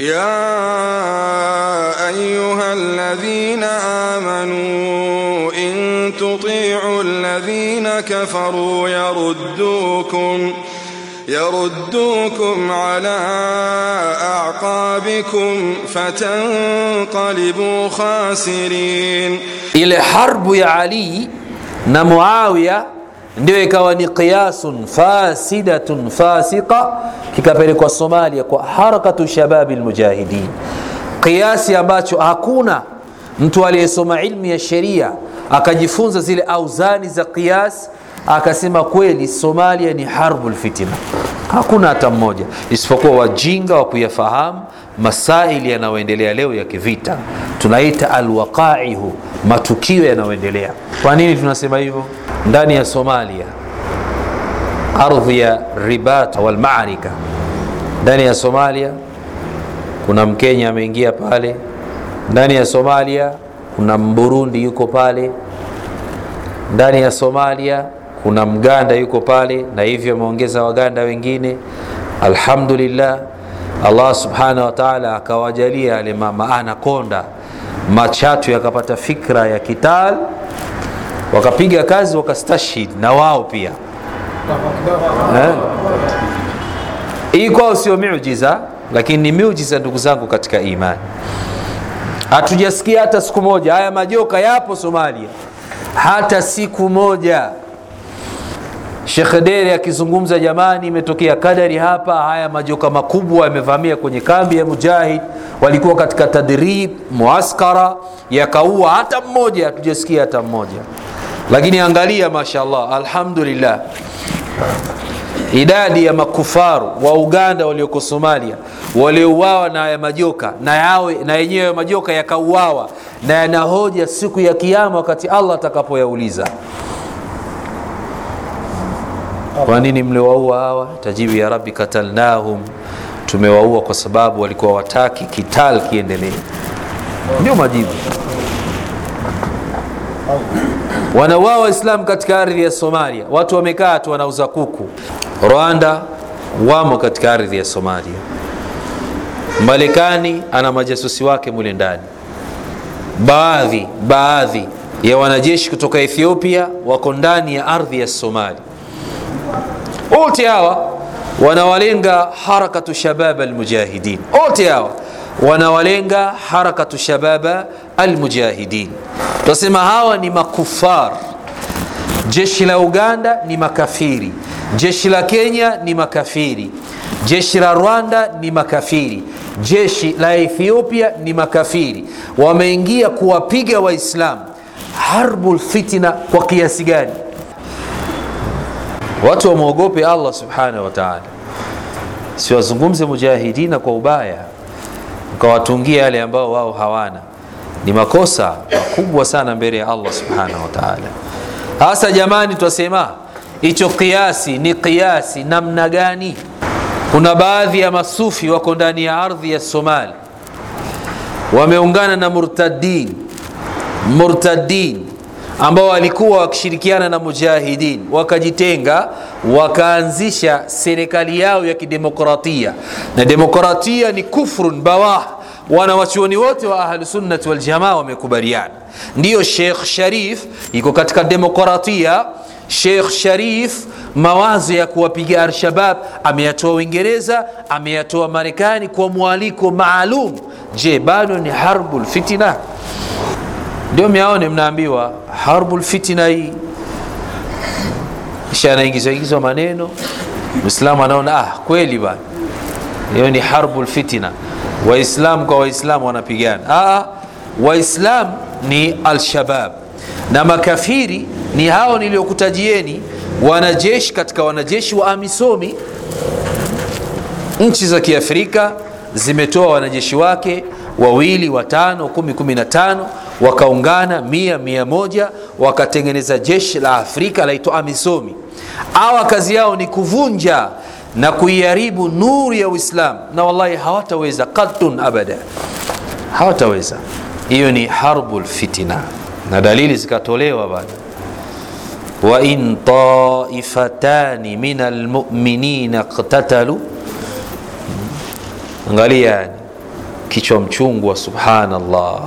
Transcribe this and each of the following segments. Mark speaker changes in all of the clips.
Speaker 1: يا أيها الذين آمنوا إن تطيعوا الذين كفروا يردوكم يردوكم على أعقابكم فتنقلبوا خاسرين.
Speaker 2: harbu ya ali na muawiya ndio ikawa ni qiyasun fasidatun fasika kikapelekwa somalia kwa harakatu shababi lmujahidin qiyasi ambacho hakuna mtu aliyesoma ilmu ya sheria akajifunza zile auzani za qiyas akasema kweli somalia ni harbu lfitina hakuna hata mmoja isipokuwa wajinga wa kuyafahamu masaili yanayoendelea leo ya kivita. Tunaita alwaqaihu matukio yanayoendelea. Kwa nini tunasema hivyo? Ndani ya somalia ardhi ya ribat walmarika ndani ya somalia kuna mkenya ameingia pale. Ndani ya somalia kuna mburundi yuko pale. Ndani ya somalia kuna mganda yuko pale na hivyo ameongeza waganda wengine. Alhamdulillah allah subhanahu wa taala akawajalia yale anakonda. Machatu yakapata fikra ya kital wakapiga kazi wakastashhid na wao pia. Eh? hii kwao sio miujiza lakini ni miujiza ndugu zangu katika imani. Hatujasikia hata siku moja haya majoka yapo somalia. Hata siku moja Sheikh Dere akizungumza, jamani, imetokea kadari hapa, haya majoka makubwa yamevamia kwenye kambi ya Mujahid, walikuwa katika tadrib muaskara, yakaua hata mmoja, hatujasikia hata mmoja. Lakini angalia, mashallah, alhamdulillah, idadi ya makufaru wa Uganda walioko Somalia waliouawa na ya majoka na yawe na yenyewe majoka yakauawa na yanahoja siku ya Kiyama, wakati Allah atakapoyauliza kwa nini mliwaua hawa? Tajibu ya rabbi katalnahum, tumewaua kwa sababu walikuwa wataki kital kiendelee. Ndio majibu. Wanauawa Waislamu katika ardhi ya Somalia, watu wamekaa tu wanauza kuku. Rwanda wamo katika ardhi ya Somalia. Marekani ana majasusi wake mule ndani. Baadhi baadhi ya wanajeshi kutoka Ethiopia wako ndani ya ardhi ya Somalia wote hawa wanawalenga harakatu shabab almujahidin. Wote hawa wanawalenga harakatu shababa almujahidin. Tunasema hawa ni makufar. Jeshi la uganda ni makafiri. Jeshi la kenya ni makafiri. Jeshi la rwanda ni makafiri. Jeshi la ethiopia ni makafiri. Wameingia kuwapiga waislamu. Harbu fitna kwa kiasi gani watu wamwogope allah subhanahu wa taala. Siwazungumze mujahidina kwa ubaya ukawatungia yale ambao wao hawana. Ni makosa makubwa sana mbele ya allah subhanahu wa taala. Hasa jamani twasema hicho kiasi ni kiasi namna gani? Kuna baadhi ya masufi wako ndani ya ardhi ya somali. Wameungana na murtadin murtadin ambao walikuwa wakishirikiana na mujahidin wakajitenga wakaanzisha serikali yao ya kidemokratia. Na demokratia ni kufrun bawah. Wanawachuoni wote wa ahlusunnati waljamaa wamekubaliana. Ndiyo shekh sharif iko katika demokratia. Shekh sharif mawazo ya kuwapiga alshabab ameyatoa uingereza ameyatoa marekani kwa mwaliko maalum. Je bado ni harbu lfitina ndio miaone mnaambiwa harbu lfitina hii. Kisha anaingizwa ingizwa maneno. Mwislamu anaona ah kweli bana hiyo ni harbu lfitina Waislam kwa waislamu wanapigana. Ah, waislam ni alshabab. Na makafiri ni hao niliokutajieni wanajeshi katika wanajeshi wa amisomi nchi za kiafrika zimetoa wanajeshi wake wawili watano kumi kumi na tano wakaungana mia mia moja wakatengeneza jeshi la afrika laitwa amisomi awa kazi yao ni kuvunja na kuiharibu nuru ya uislam na wallahi hawataweza qatun abada hawataweza hiyo ni harbu lfitina na dalili zikatolewa bado wain taifatani min almuminina qtatalu angalia yani kichwa mchungwa subhanallah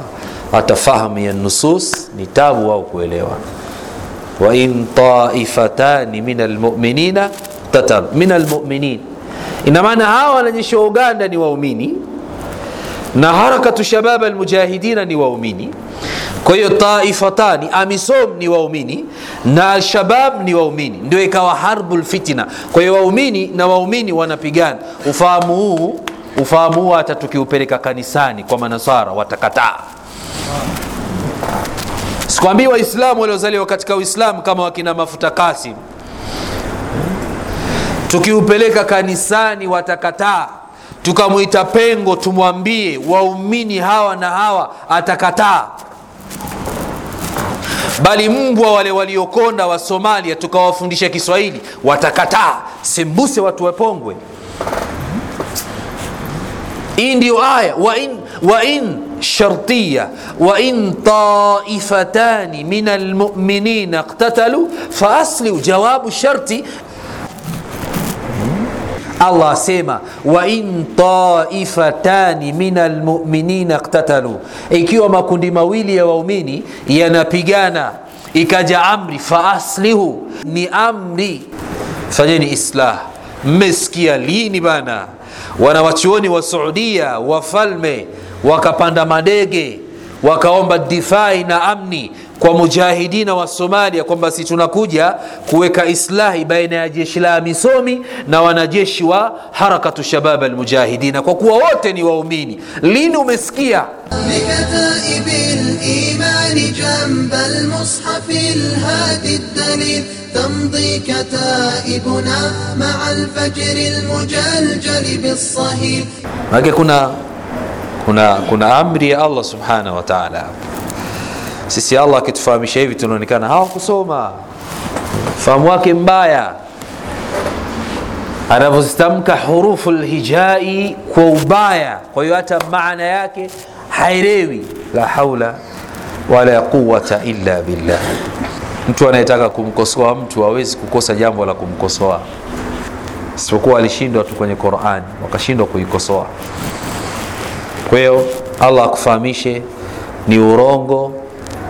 Speaker 2: hata fahamu ya nusus ni tabu wao kuelewa. Wa in taifatani min almuminina tatal min almuminin ina maana hawa wanajeshi wa uganda ni waumini na harakatu shabab almujahidina ni waumini. Kwa hiyo taifatani amisom ni waumini na alshabab ni waumini. Ndio ikawa harbul fitna. kwa hiyo waumini na waumini wanapigana. Ufahamu huu ufahamu huu hata tukiupeleka kanisani kwa manasara watakataa sikwambii waislamu waliozaliwa katika uislamu kama wakina mafuta kasim. Tukiupeleka kanisani watakataa. Tukamwita pengo tumwambie waumini hawa na hawa atakataa. Bali mbwa wale waliokonda wa somalia tukawafundisha kiswahili watakataa. Sembuse watu wapongwe hii ndio aya. Wain, wain shartiya wain taifatani min almuminina iqtatalu faasliu jawabu sharti allah asema wain taifatani min almuminina iqtatalu ikiwa makundi mawili ya waumini yanapigana ikaja amri faaslihu ni amri fanyeni islah mmesikia lini bana wanawachuoni wa suudia wafalme wakapanda madege wakaomba difai na amni kwa mujahidina wa Somalia kwamba si tunakuja kuweka islahi baina ya jeshi la AMISOMI na wanajeshi wa harakatu shabab almujahidina, kwa kuwa wote ni waumini. Lini umesikia? Make kuna kuna kuna amri ya allah subhanahu wa taala. Sisi allah akitufahamisha hivi tunaonekana hawakusoma. Fahamu wake mbaya. Anavyozitamka hurufu lhijai kwa ubaya. Kwa hiyo hata maana yake haelewi la haula wala quwata illa billah. Mtu anayetaka kumkosoa mtu hawezi kukosa jambo la kumkosoa. Isipokuwa alishindwa tu kwenye qurani wakashindwa kuikosoa kwa hiyo allah akufahamishe ni urongo.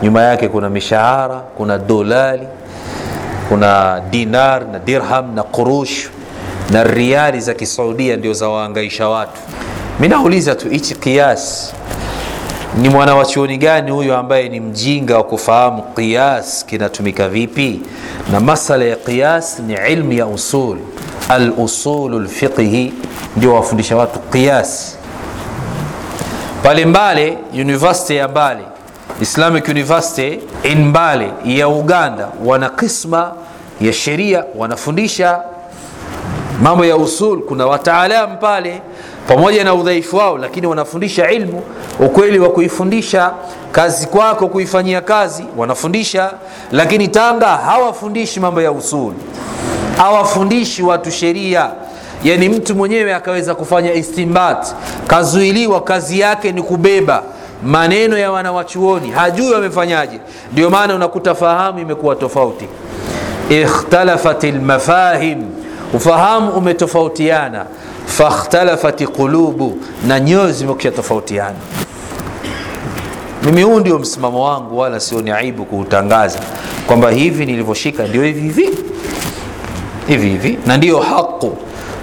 Speaker 2: Nyuma yake kuna mishahara kuna dolali kuna dinar na dirham na kurush na riali za kisaudia ndio za waangaisha watu. Mi nauliza tu hichi kias ni mwana wa chuoni gani huyo ambaye ni mjinga wa kufahamu qiyas kinatumika vipi? Na masala ya qiyas ni ilmu ya usul. Al usul al lfiqhi ndio wafundisha watu qiyas pale mbale university ya mbale islamic university in mbale ya uganda wana kisma ya sheria wanafundisha mambo ya usul. Kuna wataalam pale pamoja na udhaifu wao lakini wanafundisha ilmu ukweli wa kuifundisha kazi kwako kuifanyia kazi wanafundisha. Lakini tanga hawafundishi mambo ya usul hawafundishi watu sheria yani mtu mwenyewe akaweza kufanya istimbat. Kazuiliwa kazi yake ni kubeba maneno ya wanawachuoni. Hajui wamefanyaje. Ndio maana unakuta fahamu imekuwa tofauti. Ikhtalafat lmafahim ufahamu umetofautiana. Fakhtalafat qulubu. Na nyoyo zimekusha tofautiana. Mimi huu ndio msimamo wangu wala sio ni aibu kuutangaza kwamba hivi nilivyoshika ndio hivi hivi. Hivi hivi. Na ndiyo haqu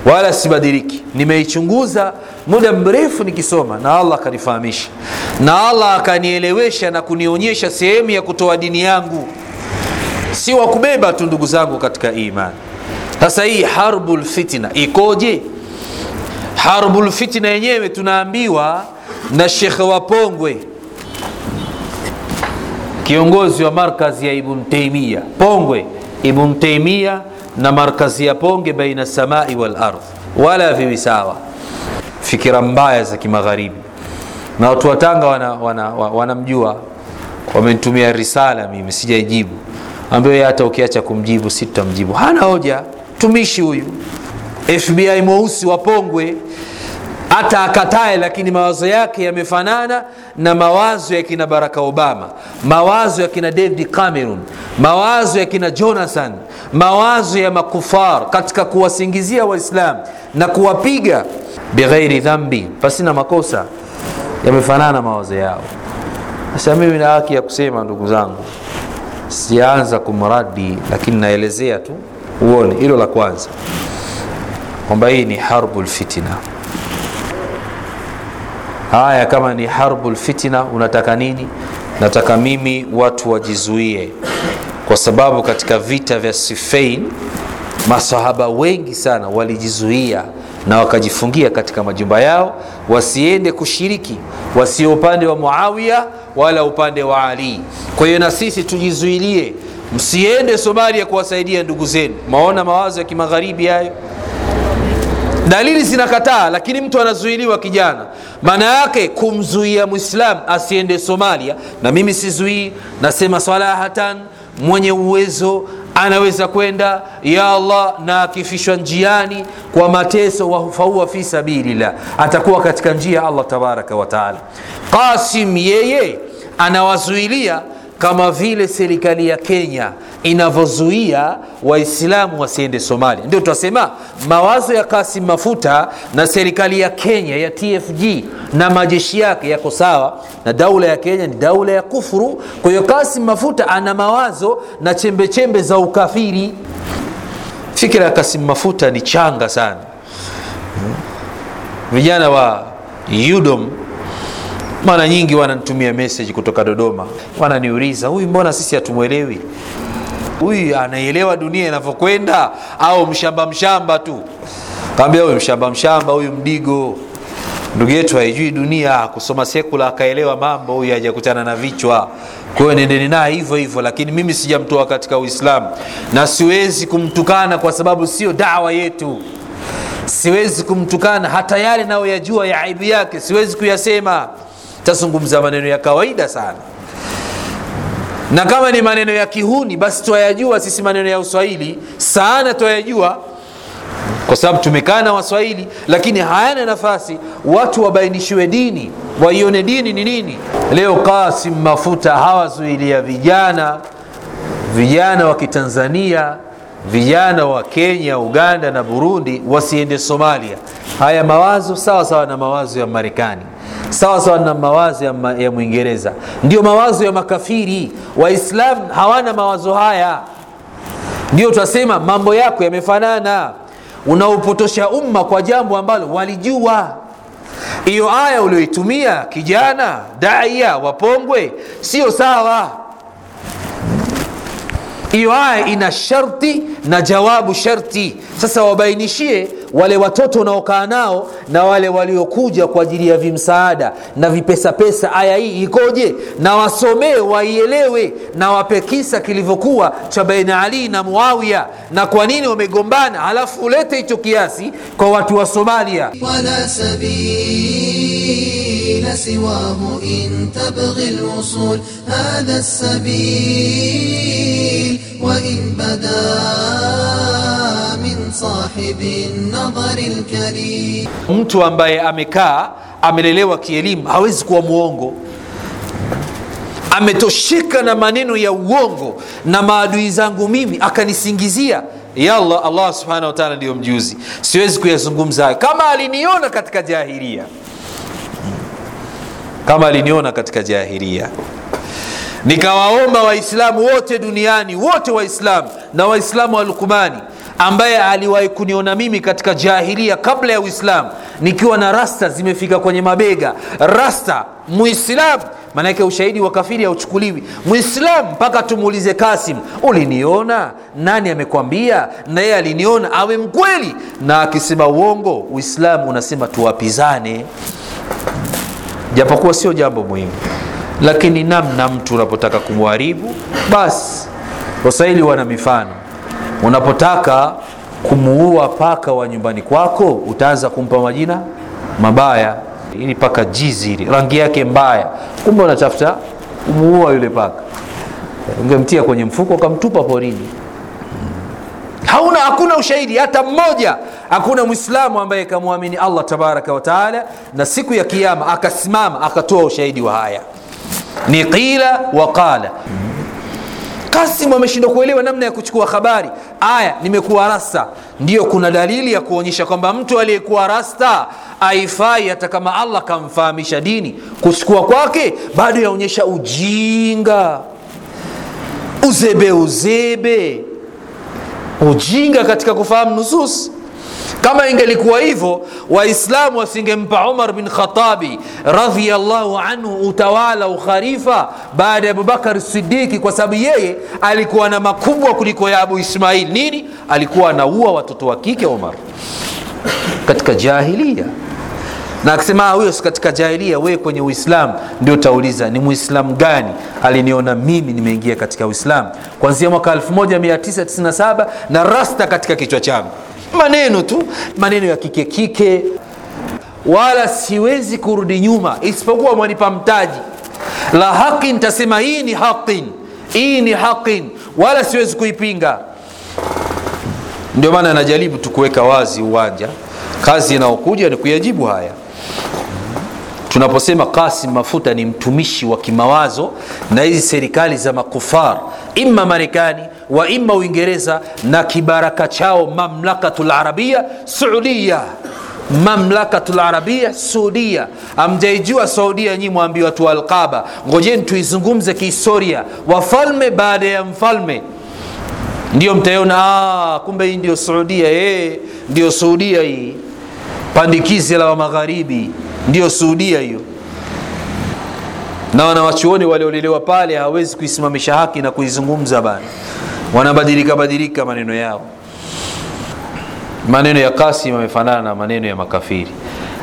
Speaker 2: wala sibadiliki. Nimeichunguza muda mrefu nikisoma na allah akanifahamisha. Na allah akanielewesha na kunionyesha sehemu ya kutoa dini yangu. Si wa kubeba tu ndugu zangu katika imani. Sasa hii harbul fitna ikoje? Harbul fitna yenyewe tunaambiwa na shekhe wa pongwe kiongozi wa markazi ya ibn taimia pongwe ibn taimia na markazi ya ponge baina samai wal ardh wala viwi sawa. Fikira mbaya za kimagharibi. Na watu wa tanga wanamjua wana, wana wamenitumia risala mimi sijaijibu. Ambayo hata ukiacha kumjibu si tutamjibu. hana hoja. Tumishi huyu. Fbi mweusi wa pongwe. Hata akatae lakini mawazo yake yamefanana na mawazo ya kina Barack obama. Mawazo ya kina david cameron. Mawazo ya kina jonathan mawazo ya makufar katika kuwasingizia waislam na kuwapiga bighairi dhambi pasina makosa yamefanana mawazo yao. Sasa mimi na haki ya kusema ndugu zangu sianza kumradi lakini naelezea tu uone. Hilo la kwanza kwamba hii ni harbu lfitina haya kama ni harbu lfitina unataka nini? Nataka mimi watu wajizuie kwa sababu katika vita vya Sifain masahaba wengi sana walijizuia na wakajifungia katika majumba yao wasiende kushiriki wasio upande wa muawiya wala upande wa ali. Kwa hiyo na sisi tujizuilie msiende somalia kuwasaidia ndugu zenu. Maona mawazo ya kimagharibi hayo? Dalili zinakataa lakini mtu anazuiliwa kijana. Maana yake kumzuia mwislam asiende somalia na mimi sizuii nasema salahatan mwenye uwezo anaweza kwenda ya allah na akifishwa njiani kwa mateso fahuwa fi sabilillah atakuwa katika njia ya allah tabaraka wataala qasim yeye anawazuilia kama vile serikali ya kenya inavyozuia waislamu wasiende somalia. Ndio tunasema mawazo ya kasim mafuta na serikali ya kenya ya tfg na majeshi yake yako sawa na daula ya kenya ni daula ya kufuru. Kwa hiyo kasim mafuta ana mawazo na chembechembe chembe za ukafiri. Fikira ya kasim mafuta ni changa sana. Vijana wa udom mara nyingi wananitumia message kutoka dodoma. Wananiuliza huyu mbona sisi hatumwelewi? Huyu anaelewa dunia inavyokwenda au mshamba mshamba tu? Kaambia huyu mshamba mshamba huyu mdigo. Ndugu yetu haijui dunia kusoma sekula akaelewa mambo huyu hajakutana na vichwa. Kwa hiyo nendeni naye hivyo hivyo lakini mimi sijamtoa katika uislamu. Na siwezi kumtukana kwa sababu sio dawa yetu. Siwezi kumtukana hata yale nayoyajua ya aibu yake siwezi kuyasema tazungumza maneno ya kawaida sana. Na kama ni maneno ya kihuni basi twayajua sisi maneno ya uswahili. Sana twayajua kwa sababu tumekaa na waswahili lakini hayana nafasi. Watu wabainishiwe dini waione dini ni nini. Leo kasim mafuta hawazuilia vijana vijana wa kitanzania vijana wa kenya uganda na burundi wasiende somalia. Haya mawazo sawa sawa na mawazo ya marekani sawa sawa na mawazo ya, mwingereza. Ndio mawazo ya makafiri. Waislam hawana mawazo haya. Ndio tunasema mambo yako yamefanana. Unaopotosha umma kwa jambo ambalo walijua. Hiyo aya ulioitumia kijana daia wapongwe sio sawa hiyo aya ina sharti na jawabu sharti. Sasa wabainishie wale watoto unaokaa nao na wale waliokuja kwa ajili ya vimsaada na vipesapesa, aya hii ikoje? Na wasomee waielewe, na wape kisa kilivyokuwa cha baina Ali na Muawiya na kwa nini wamegombana, halafu ulete hicho kiasi kwa watu wa Somalia
Speaker 3: wala سبيل سواه إن تبغي الوصول هذا السبيل وإن بدا من صاحب النظر الكريم
Speaker 2: mtu ambaye amekaa amelelewa kielimu hawezi kuwa mwongo ametosheka na maneno ya uongo na maadui zangu mimi akanisingizia yalla allah subhanahu wataala ndiyo mjuzi siwezi kuyazungumza hayo kama aliniona katika jahiria kama aliniona katika jahiria. Nikawaomba waislamu wote duniani wote waislamu na waislamu wa Lukumani, ambaye aliwahi kuniona mimi katika jahiria kabla ya uislamu nikiwa na rasta zimefika kwenye mabega. Rasta muislamu. Maanake ushahidi wa kafiri hauchukuliwi. Mwislamu mpaka tumuulize kasim uliniona? Nani amekwambia? Na yeye aliniona awe mkweli. Na akisema uongo uislamu unasema tuwapizane japokuwa sio jambo muhimu. Lakini namna mtu unapotaka kumharibu basi waswahili wana mifano. Unapotaka kumuua paka wa nyumbani kwako utaanza kumpa majina mabaya. Ili paka jizi ili rangi yake mbaya. Kumbe unatafuta kumuua yule paka. Ungemtia kwenye mfuko ukamtupa porini. Hauna hakuna ushahidi hata mmoja hakuna mwislamu ambaye kamwamini allah tabaraka wataala na siku ya kiama akasimama akatoa ushahidi wa haya. Ni qila wa qala. Kasim ameshindwa kuelewa namna ya kuchukua habari. Aya nimekuwa rasta ndiyo kuna dalili ya kuonyesha kwamba mtu aliyekuwa rasta aifai hata kama allah kamfahamisha dini. Kuchukua kwake bado yaonyesha ujinga. Uzebe uzebe. Ujinga katika kufahamu nusus kama ingelikuwa hivyo waislamu wasingempa umar bin khatabi radiallahu anhu utawala ukharifa baada ya abubakar sidiki kwa sababu yeye alikuwa na makubwa kuliko ya abu ismail. Nini? Alikuwa anaua watoto wa kike umar. Katika jahilia na akisema "Ah, huyo si katika jahilia wee kwenye uislamu. Ndio utauliza ni muislamu gani aliniona mimi nimeingia katika uislamu? Kwanzia mwaka 1997 na rasta katika kichwa changu maneno tu maneno ya kike kike. Wala siwezi kurudi nyuma isipokuwa mwanipa mtaji. La haki nitasema hii ni haki, hii ni haki, wala siwezi kuipinga. Ndio maana anajaribu tu kuweka wazi uwanja. Kazi inayokuja ni kuyajibu haya. Tunaposema kasim mafuta ni mtumishi wa kimawazo na hizi serikali za makufar imma marekani wa ima uingereza na kibaraka chao mamlakatu larabia suudia mamlakatu larabia suudia amjaijua saudia nyi mwambi watu wa alqaba ngojeni tuizungumze kihistoria. Wafalme baada ya mfalme. Ndio mtaiona "Ah, kumbe hii ndio suudia eh, ndio suudia hii. Pandikizi la wa magharibi ndio suudia hiyo. Na wanawachuoni waliolelewa pale hawezi kuisimamisha haki na kuizungumza bana wanabadilika badilika maneno yao. Maneno ya kasim amefanana na maneno ya makafiri.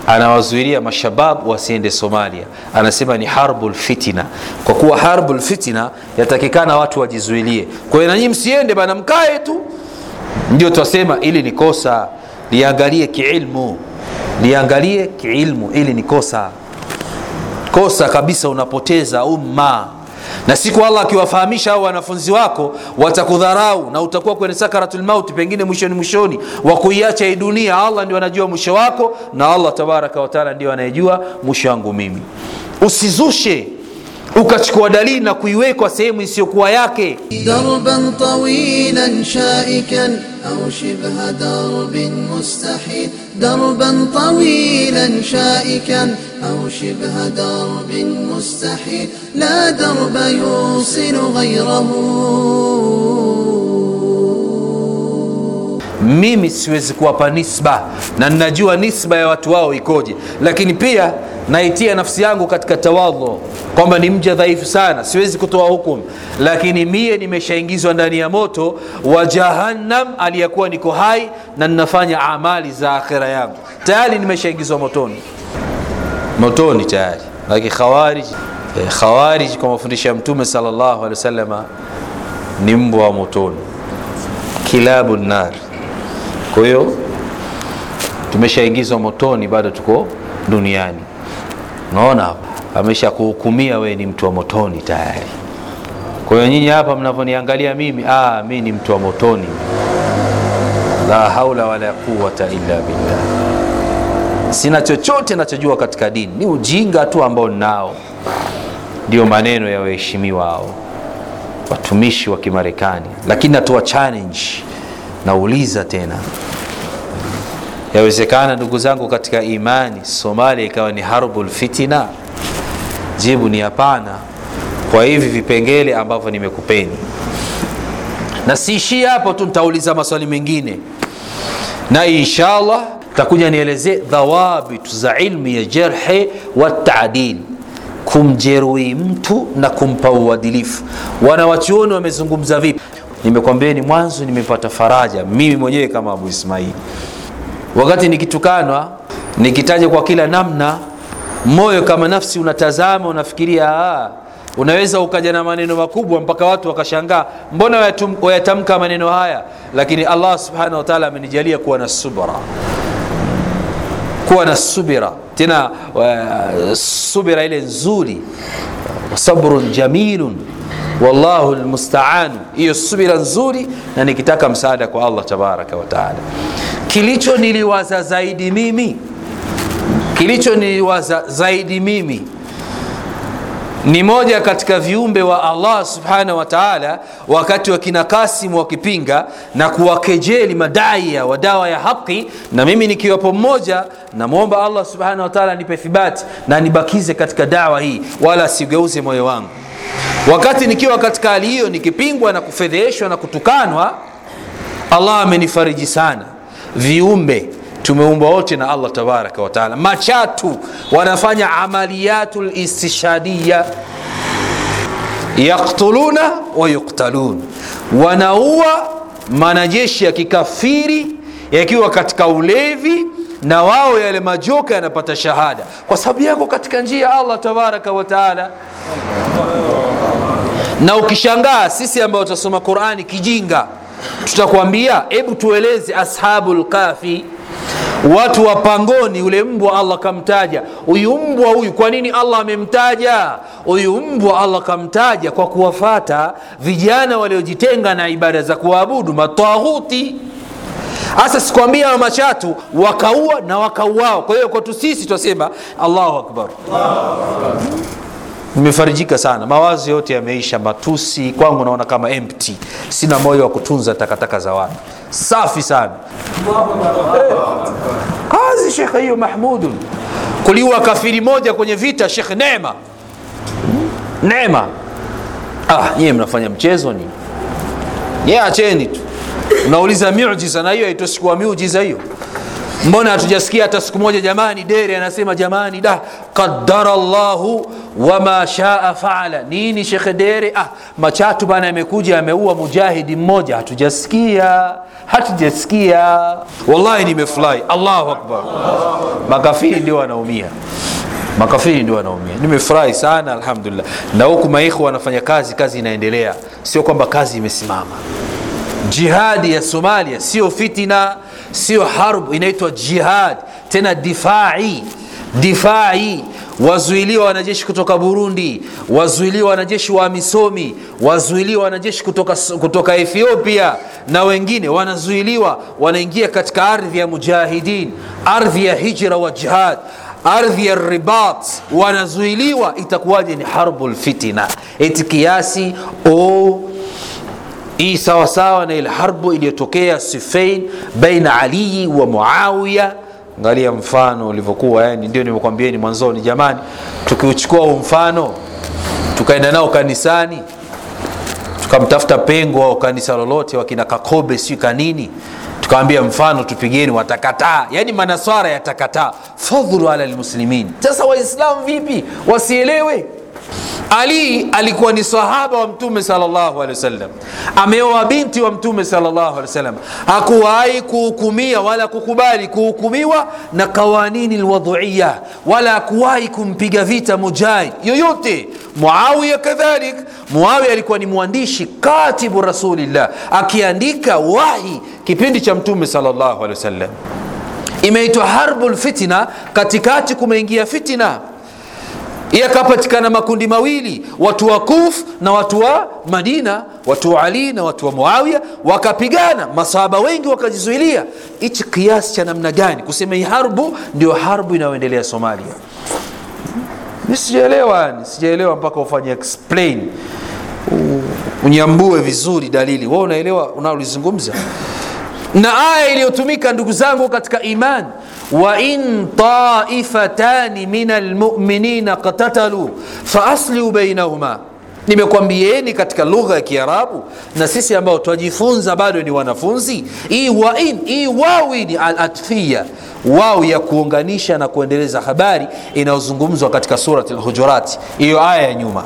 Speaker 2: Anawazuilia mashabab wasiende somalia. Anasema ni harbul fitina, kwa kuwa harbul fitina yatakikana watu wajizuilie. Kwa hiyo nanyi msiende bana mkae tu. Ndio twasema ili ni kosa. Liangalie kiilmu. Liangalie kiilmu. Ili ni kosa. Kosa kabisa unapoteza umma na siku allah akiwafahamisha hao wanafunzi wako watakudharau na utakuwa kwenye sakaratul mauti pengine mwishoni mwishoni wa kuiacha hii dunia. Allah ndio anajua mwisho wako na allah tabaraka wataala ndio anayejua mwisho wangu mimi. Usizushe ukachukua dalili na kuiwekwa sehemu isiyokuwa yake.
Speaker 3: دربا طويلا شائكا أو شبه درب مستحيل دربا طويلا شائكا أو شبه درب مستحيل لا درب يوصل غيره
Speaker 2: mimi siwezi kuwapa nisba na ninajua nisba ya watu wao ikoje. Lakini pia naitia nafsi yangu katika tawadhu kwamba ni mja dhaifu sana siwezi kutoa hukumu. Lakini mie nimeshaingizwa ndani ya moto wa jahannam aliyekuwa niko hai na ninafanya amali za akhira yangu. Tayari nimeshaingizwa motoni. Motoni tayari. Lakini khawarij eh, khawarij kwa mafundisho ya mtume sallallahu alaihi wasallam ni mbwa wa motoni. Kilabu nar kwa hiyo tumeshaingizwa motoni bado tuko duniani. Unaona amesha kuhukumia wewe ni mtu wa motoni tayari. Kwa hiyo nyinyi hapa mnavyoniangalia mimi ah, mi ni mtu wa motoni. La haula wala quwata illa billah. Sina chochote nachojua katika dini. Ni ujinga tu ambao ninao. Ndio maneno ya waheshimiwa hao watumishi wa kimarekani. Lakini natoa challenge nauliza tena. Yawezekana ndugu zangu katika imani somalia ikawa ni harbul fitina? Jibu ni hapana. Kwa hivi vipengele ambavyo nimekupeni. Na siishii hapo tu nitauliza maswali mengine. Na inshallah takuja nielezee dhawabitu za ilmu ya jerhi wa kumjeruhi mtu na kumpa uadilifu. Wanawachuoni wamezungumza vipi nimekwambieni mwanzo nimepata faraja mimi mwenyewe kama abu Ismail. wakati nikitukanwa nikitaja kwa kila namna moyo kama nafsi unatazama unafikiria aa, unaweza ukaja na maneno makubwa mpaka watu wakashangaa mbona wayatamka maneno haya? Lakini allah subhanahu wa taala amenijalia kuwa na subra kuwa na subira. Tena uh, subira ile nzuri. Sabrun jamilun wallahu lmustaanu hiyo subira nzuri na nikitaka msaada kwa allah tabaraka wataala kilicho niliwaza zaidi mimi kilicho niliwaza zaidi mimi ni moja katika viumbe wa allah subhanahu wa taala wakati wa kasimu wakipinga na kuwakejeli madai wa dawa ya haqi na mimi nikiwapo mmoja namwomba allah subhanahu wa taala nipe thibati na nibakize katika dawa hii wala sigeuze moyo wangu wakati nikiwa katika hali hiyo nikipingwa na kufedheheshwa na kutukanwa allah amenifariji sana. Viumbe tumeumbwa wote na allah tabaraka wataala machatu wanafanya amaliyatu listishadiya yaktuluna wa yuktalun wanaua manajeshi ya kikafiri yakiwa katika ulevi na wao yale majoka yanapata shahada. Kwa sababu yako katika njia ya allah tabaraka wataala na ukishangaa sisi ambao tutasoma qurani kijinga tutakwambia hebu tueleze ashabu lkafi watu wa pangoni ule mbwa allah kamtaja. Huyu mbwa huyu kwa nini allah amemtaja? Huyu mbwa allah kamtaja kwa kuwafata vijana waliojitenga na ibada za kuwaabudu matahuti. Hasa sikuambia wa machatu wakaua na wakauao kwa hiyo kwetu sisi twasema allahu akbar nimefarijika sana. Mawazo yote yameisha matusi kwangu naona kama empty. Sina moyo wa kutunza takataka za watu. Safi sana. Kazi shekhe hiyo mahmudun. Kuliwa kafiri moja kwenye vita Shekhe neema. Neema. Ah, nyie mnafanya mchezo ni. Nyie acheni tu. Unauliza miujiza na hiyo haitosikuwa miujiza hiyo mbona hatujasikia hata siku moja jamani dere anasema jamani da qadara llahu wama shaa faala. Nini shekhe dere? Ah, machatu bana amekuja ameua mujahidi mmoja. Hatujasikia hatujasikia. Wallahi nimefurahi allahu akbar. Makafiri ndio wanaumia. Makafiri ndio wanaumia. Nimefurahi sana alhamdulillah. Na huku maikhu wanafanya kazi kazi inaendelea. Sio kwamba kazi imesimama. Jihadi ya somalia sio fitina sio harb inaitwa jihad tena difai. Difai wazuiliwa wanajeshi kutoka burundi wazuiliwa wanajeshi wa misomi wazuiliwa wanajeshi kutoka, kutoka ethiopia na wengine wanazuiliwa wanaingia katika ardhi ya mujahidin ardhi ya hijra wa jihad ardhi ya ribat. Wanazuiliwa itakuwaje? Ni harbu lfitina eti kiasi o hii sawasawa na ile harbu iliyotokea sifain baina aliyi wa muawiya. Angalia mfano ulivyokuwa yani ndio nimekwambieni mwanzoni jamani tukiuchukua mfano tukaenda nao kanisani tukamtafuta pengo au kanisa lolote wakina kakobe si kanini tukawambia mfano tupigeni watakataa. Yani manaswara yatakataa. Fadhulu ala lmuslimin sasa waislamu vipi? Wasielewe ali alikuwa ni sahaba wa mtume salllahu alehi wasallam. Ameoa binti wa mtume salllahu alehi wasallam. Hakuwahi kuhukumia wala kukubali kuhukumiwa na qawanini lwaduiya wala hakuwahi kumpiga vita mujahid yoyote. Muawiya kadhalik muawiya alikuwa ni mwandishi katibu rasulillah akiandika wahi kipindi cha mtume salllahu alehi wasallam. Imeitwa harbu lfitna katikati kumeingia fitina yakapatikana makundi mawili watu wa kuf na watu wa madina watu wa ali na watu wa muawia wakapigana masahaba wengi wakajizuilia. Hichi kiasi cha namna gani? Kusema hii harbu ndio harbu inayoendelea somalia. Mi sijaelewa sijaelewa mpaka ufanye explain. Unyambue vizuri dalili. Wewe unaelewa unaolizungumza na aya iliyotumika ndugu zangu katika iman wain taifatani min almuminina qatatalu faasliu bainahuma nimekwambieni katika lugha ya kiarabu na sisi ambao twajifunza bado ni wanafunzi hii wain hii wawi ni alatfia wao ya kuunganisha na kuendeleza habari inayozungumzwa katika surat lhujurati hiyo aya ya nyuma.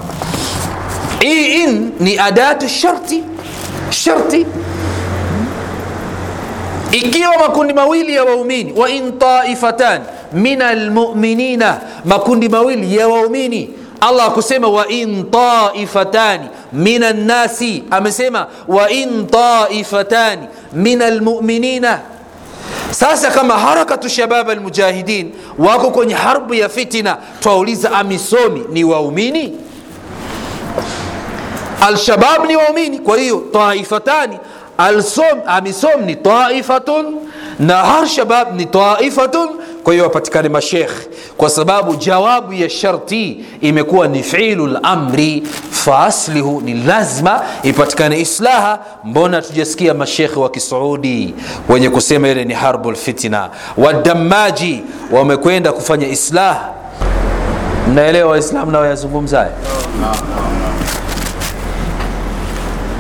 Speaker 2: Hii in ni adatu sharti sharti ikiwa makundi mawili ya waumini wa in taifatan min almuminina makundi mawili ya waumini allah akusema wa in taifatani min annasi amesema wa in taifatani min almuminina sasa kama harakatu shabab almujahidin wako kwenye harbu ya fitina twauliza amisomi ni waumini? Alshabab ni waumini kwa hiyo taifatani alsom amisom ni taifatun na har shabab ni taifatun. Kwa hiyo wapatikane mashekh kwa sababu jawabu ya sharti imekuwa ni fiilu lamri faaslihu ni lazima ipatikane islaha. Mbona tujasikia mashekhe wa kisaudi wenye kusema ile ni harbu lfitna wadamaji wamekwenda kufanya islah. Mnaelewa waislamu nayoyazungumzaye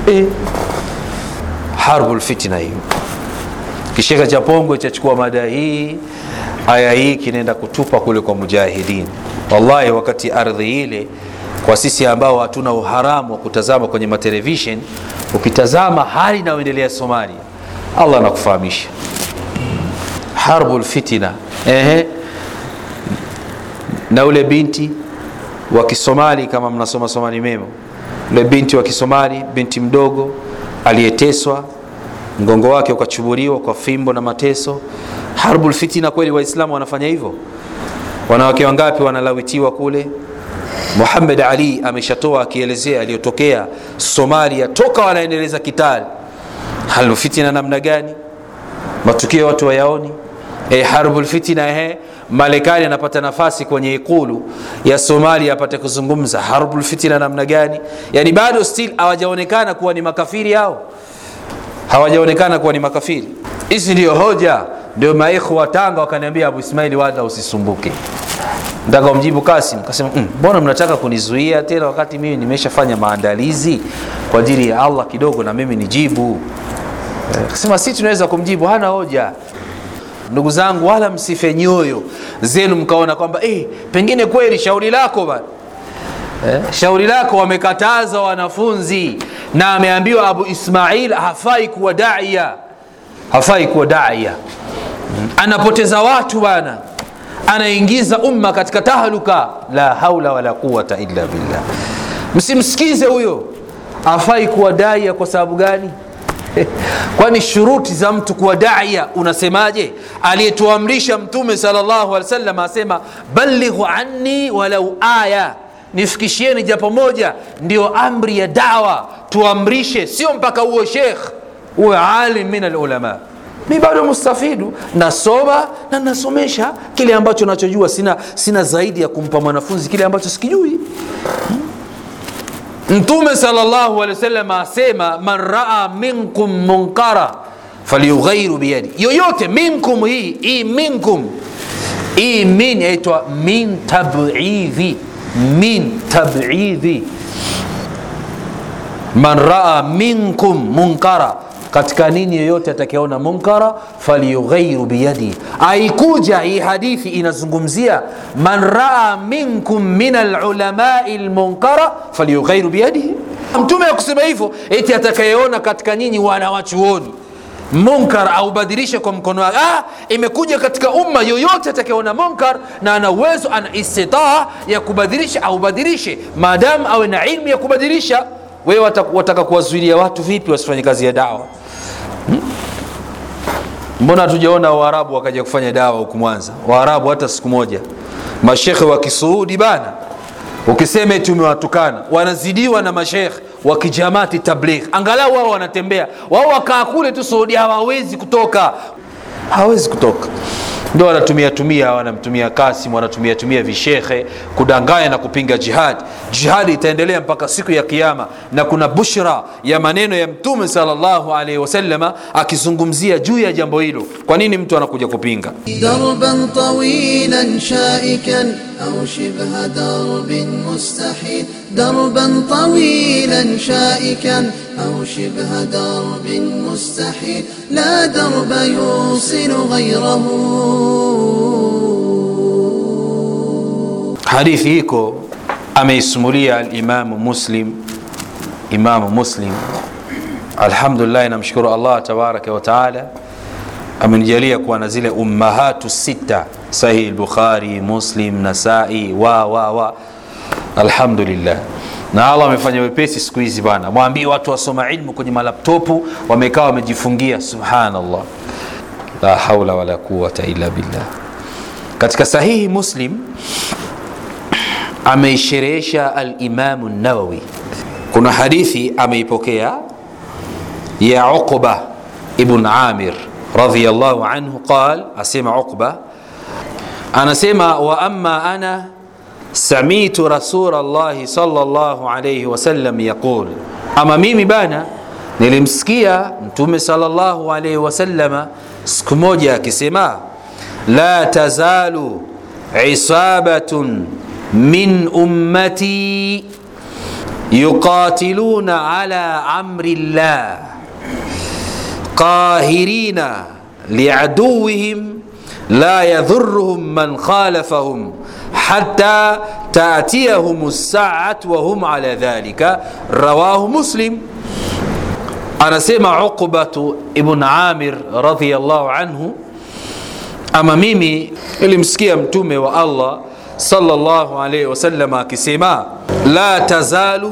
Speaker 2: e, harbu lfitna hiyo. Kisheka cha pongwe chachukua mada hii aya hii kinaenda kutupa kule kwa mujahidin wallahi wakati ardhi ile kwa sisi ambao hatuna uharamu wa kutazama kwenye matelevishen ukitazama hali inayoendelea somalia allah anakufahamisha. Harbu lfitina ehe. Na ule binti wa kisomali kama mnasoma somali memo ule binti wa kisomali binti mdogo aliyeteswa mgongo wake ukachuburiwa kwa fimbo na mateso. Harbul fitina, kweli waislamu wanafanya hivyo? Wanawake wangapi wanalawitiwa kule? Muhamed ali ameshatoa akielezea aliyotokea somalia toka wanaendeleza kitali halfitina namna gani? Matukio watu wayaoni e, harbulfitina ehe marekani anapata nafasi kwenye ikulu ya somalia apate kuzungumza. Harbulfitina namna gani? Yani bado still hawajaonekana kuwa ni makafiri hao hawajaonekana kuwa ni makafiri. Hizi ndio hoja. Ndio maikhu wa tanga wakaniambia abu ismaili wala usisumbuke. Nataka mjibu kasim. Kasema mbona mm, mnataka kunizuia tena wakati mimi nimeshafanya maandalizi kwa ajili ya allah kidogo na mimi nijibu? Eh, kasema si tunaweza kumjibu hana hoja. Ndugu zangu wala msife nyoyo zenu mkaona kwamba eh, pengine kweli shauri lako bana eh, shauri lako wamekataza wanafunzi na ameambiwa abu ismail hafai kuwa daia hafai kuwa daia anapoteza watu bana. Anaingiza umma katika tahaluka. la haula wala quwata illa billah. Msimsikize huyo. Afai kuwa daia kwa sababu gani? Kwani shuruti za mtu kuwa daia unasemaje? Aliyetuamrisha mtume salllahu alehi wasallam asema balighu anni walau aya nifikishieni japo moja ndio amri ya dawa. Tuamrishe sio mpaka uwe shekh uwe alim min alulama. Mi bado mustafidu nasoma na nasomesha kile ambacho nachojua. Sina, sina zaidi ya kumpa mwanafunzi kile ambacho sikijui. Mtume salllahu alehi wasallam asema man raa minkum munkara falyughairu biyadi. Yoyote minkum hii hii minkum. Hii min yaitwa min tabidhi min tabidhi man raa minkum munkara katika nini yoyote atakayeona munkara falyughairu biyadi aikuja hii hadithi inazungumzia man raa minkum min alulamai lmunkara falyughairu biyadihi mtume akusema hivyo eti atakayeona katika nyinyi wanawachuoni munkar aubadilishe kwa mkono wake. Ah, imekuja katika umma yoyote atakayeona munkar na ana uwezo ana istitaa ya kubadilisha aubadilishe maadamu awe na ilmu ya kubadilisha. Wewe wataka kuwazuilia watu vipi wasifanye kazi ya dawa? Hmm? mbona hatujaona waarabu wakaja kufanya dawa huku mwanza? Waarabu hata siku moja. Mashekhe wa kisuudi bana ukisema umewatukana wanazidiwa na mashekh wa kijamati tabligh. Angalau wao wanatembea. Wao wakaa kule tu saudi hawawezi kutoka. Hawawezi kutoka ndio wanatumia tumia, wanamtumia Kasim, wanatumia tumia vishehe kudanganya na kupinga jihadi. Jihadi itaendelea mpaka siku ya Kiyama, na kuna bushra ya maneno ya Mtume sallallahu alaihi wasallama akizungumzia juu ya jambo hilo. Kwa nini mtu anakuja kupinga?
Speaker 3: darban tawilan shaikan au shibha darbin mustahil darban tawilan shaikan أو شبه درب مستحيل لا درب يوصل غيره.
Speaker 2: حديثيكو أما سمولي الإمام مسلم. إمام مسلم. الحمد لله نمشكر الله تبارك وتعالى. amenijalia jalia kuwa na zile ummahatu sita sahih bukhari muslim و و wa wa alhamdulillah na allah amefanya wepesi siku hizi bana mwambie watu wasoma ilmu kwenye malaptopu wamekaa wamejifungia. Subhanallah. La haula wala quwata illa billah. Katika sahihi muslim ameisherehesha alimamu nawawi. Kuna hadithi ameipokea ya uqba ibn amir radiallahu anhu. Qal asema uqba anasema wa amma ana سمعت رسول الله صلى الله عليه وسلم يقول أما ميمي بانا؟ نلمسكيا نتوم صلى الله عليه وسلم سكموجيا كسما لا تزال عصابة من أمتي يقاتلون على أمر الله. قاهرين لعدوهم لا يذرهم من خالفهم. حتى تأتيهم الساعة وهم على ذلك. رواه مسلم. أنا سيما عقبة ابن عامر رضي الله عنه. أما ميمي اللي المسكية متومي والله صلى الله عليه وسلم كسيما. لا تزال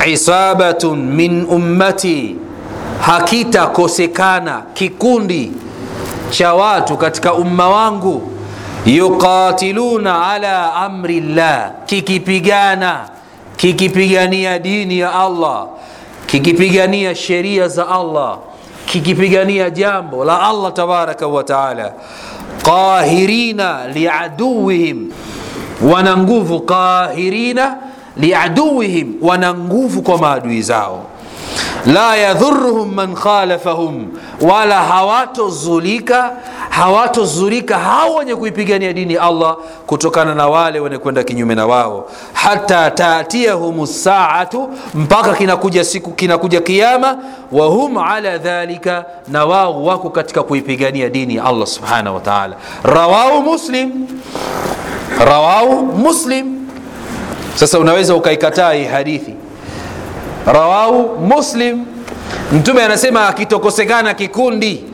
Speaker 2: عصابة من أمتي. hakitakosekana kikundi cha watu katika umma wangu يقاتلون على أمر الله. كيكي بيغانا كيكي بيغانيا دين يا الله كيكي بيغانيا شريعة الله كيكي بيغانيا جامبو لا الله تبارك وتعالى قاهرين لعدوهم وننقوف قاهرين لعدوهم وننقوف كما دوي زاو la yadhuruhum man khalafahum. Wala hawatozulika hawatozulika hao wenye kuipigania dini allah kutokana na wale wenye kwenda kinyume na wao. Hata taatiyahum saatu mpaka kinakuja siku kinakuja kiama wahum ala dhalika na wao wako katika kuipigania dini ya allah subhanahu wa taala. Rawahu muslim. Rawahu muslim. Sasa unaweza ukaikataa hii hadithi rawahu muslim. Mtume anasema akitokosekana kikundi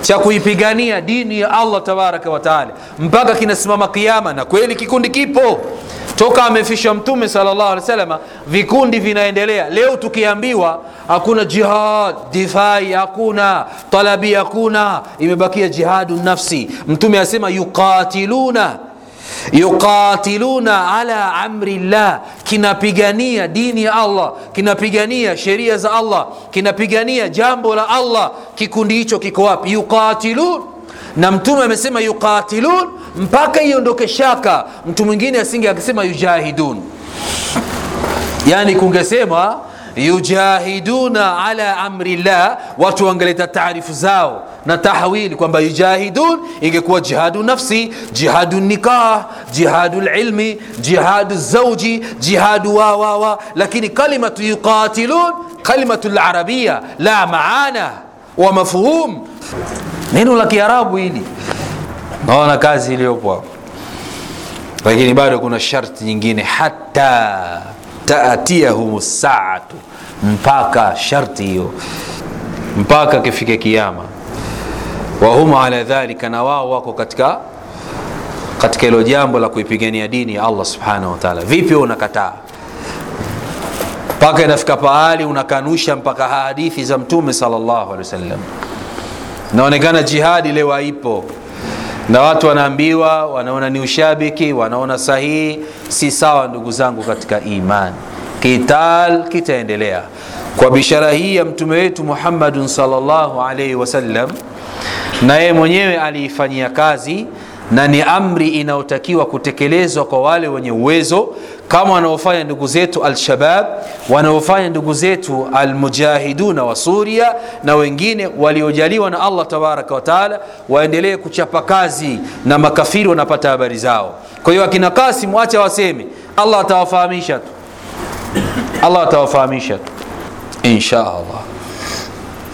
Speaker 2: cha kuipigania dini ya allah tabaraka wataala mpaka kinasimama kiama na kweli kikundi kipo. Toka amefisha mtume salllah alih salama vikundi vinaendelea. Leo tukiambiwa hakuna jihad difai hakuna talabi hakuna imebakia jihadu nafsi. Mtume asema yuqatiluna yuqatiluna ala amri llah kinapigania dini ya allah kinapigania sheria za allah kinapigania jambo la allah. Kikundi hicho kiko wapi? Yuqatilun. Na mtume amesema yuqatilun mpaka iondoke shaka. Mtu mwingine asinge akisema yujahidun. Yani kungesema yujahiduna ala amri llah watu wangeleta taarifu zao na tahwili kwamba yujahidun ingekuwa jihadu nafsi jihadu nikah jihadu lilmi jihadu zauji jihadu wawawa lakini kalimatu yuqatilun kalimatu larabia la maana wa mafhum neno la kiarabu hili naona kazi iliyopo hapo lakini bado kuna sharti nyingine hata taatiyahum saatu mpaka sharti hiyo mpaka kifike kiama wahum ala dhalika na wao wako katika katika hilo jambo la kuipigania dini ya allah subhanahu wataala vipi unakataa? Mpaka inafika pahali unakanusha mpaka hadithi za mtume salllahu alehi wasallam. Inaonekana jihadi leo haipo na watu wanaambiwa wanaona ni ushabiki wanaona sahihi si sawa ndugu zangu katika imani kital kitaendelea. Kwa bishara hii ya mtume wetu muhammadun salllahu alaihi wasallam na yeye mwenyewe aliifanyia kazi na ni amri inayotakiwa kutekelezwa kwa wale wenye uwezo kama wanaofanya ndugu zetu alshabab wanaofanya ndugu zetu almujahiduna wa suria na wengine waliojaliwa na allah tabaraka wataala waendelee kuchapa kazi na makafiri wanapata habari zao. Kwa hiyo akina kasim wacha waseme. Allah atawafahamisha tu. Allah atawafahamisha tu. Insha allah.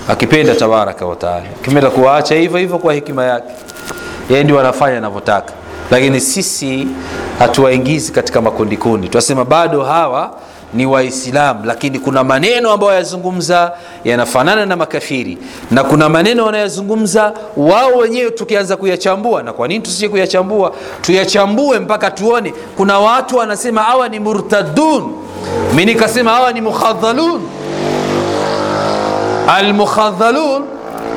Speaker 2: Akipenda tabaraka wataala akipenda kuwaacha hivyo hivyo kwa hikima yake. Yeye ndio anafanya anavyotaka lakini sisi hatuwaingizi katika makundi kundi tunasema bado hawa ni waislamu lakini kuna maneno ambayo yazungumza yanafanana na makafiri na kuna maneno wanayozungumza wao wenyewe tukianza kuyachambua. Na kwa nini tusije kuyachambua? Tuyachambue mpaka tuone. Kuna watu wanasema hawa ni murtadun. Mi nikasema hawa ni mukhadhalun. Almukhadhalun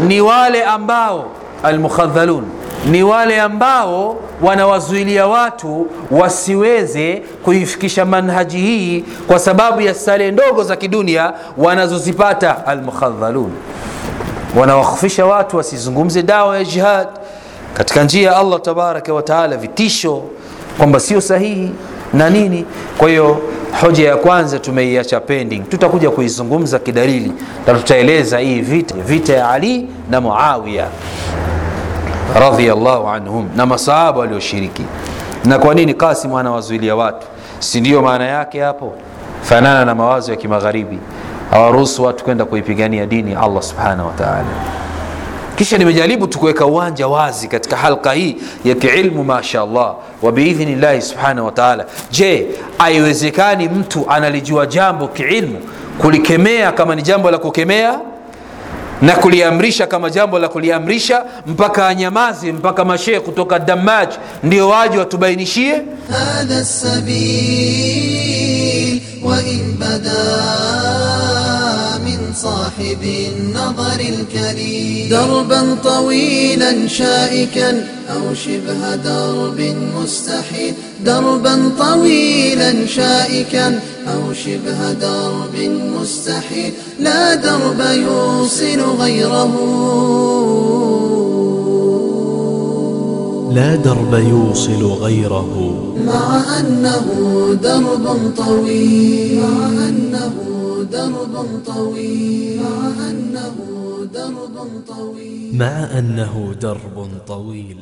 Speaker 2: ni wale ambao almukhadhalun ni wale ambao wanawazuilia watu wasiweze kuifikisha manhaji hii kwa sababu ya sale ndogo za kidunia wanazozipata almukhadhalun wanawakhufisha watu wasizungumze dawa ya jihad katika njia ya allah tabaraka wataala vitisho kwamba sio sahihi na nini. Kwa hiyo hoja ya kwanza tumeiacha pending tutakuja kuizungumza kidalili na tutaeleza hii vita vita ya ali na muawiya radhiallahu anhum. Na masahaba walioshiriki. Na kwa nini Kasimu anawazuilia watu? Si ndio maana yake hapo? Fanana na mawazo ya kimagharibi. Awaruhusu watu kwenda kuipigania dini ya allah subhanahu wa taala. Kisha nimejaribu tukuweka uwanja wazi katika halka hii ya kiilmu mashallah wa biidhnillahi subhanahu wataala je aiwezekani mtu analijua jambo kiilmu kulikemea kama ni jambo la kukemea na kuliamrisha kama jambo la kuliamrisha mpaka anyamazi, mpaka mashehe kutoka Damaj ndio waje watubainishie.
Speaker 3: Hadha sabil wa in bada. صاحب النظر الكريم. دربا طويلا شائكا أو شبه درب مستحيل. دربا طويلا شائكا أو شبه درب مستحيل. لا درب يوصل غيره.
Speaker 4: لا درب يوصل غيره.
Speaker 3: مع أنه درب طويل. مع أنه درب طويل مع أنه درب طويل.
Speaker 4: مع أنه درب طويل.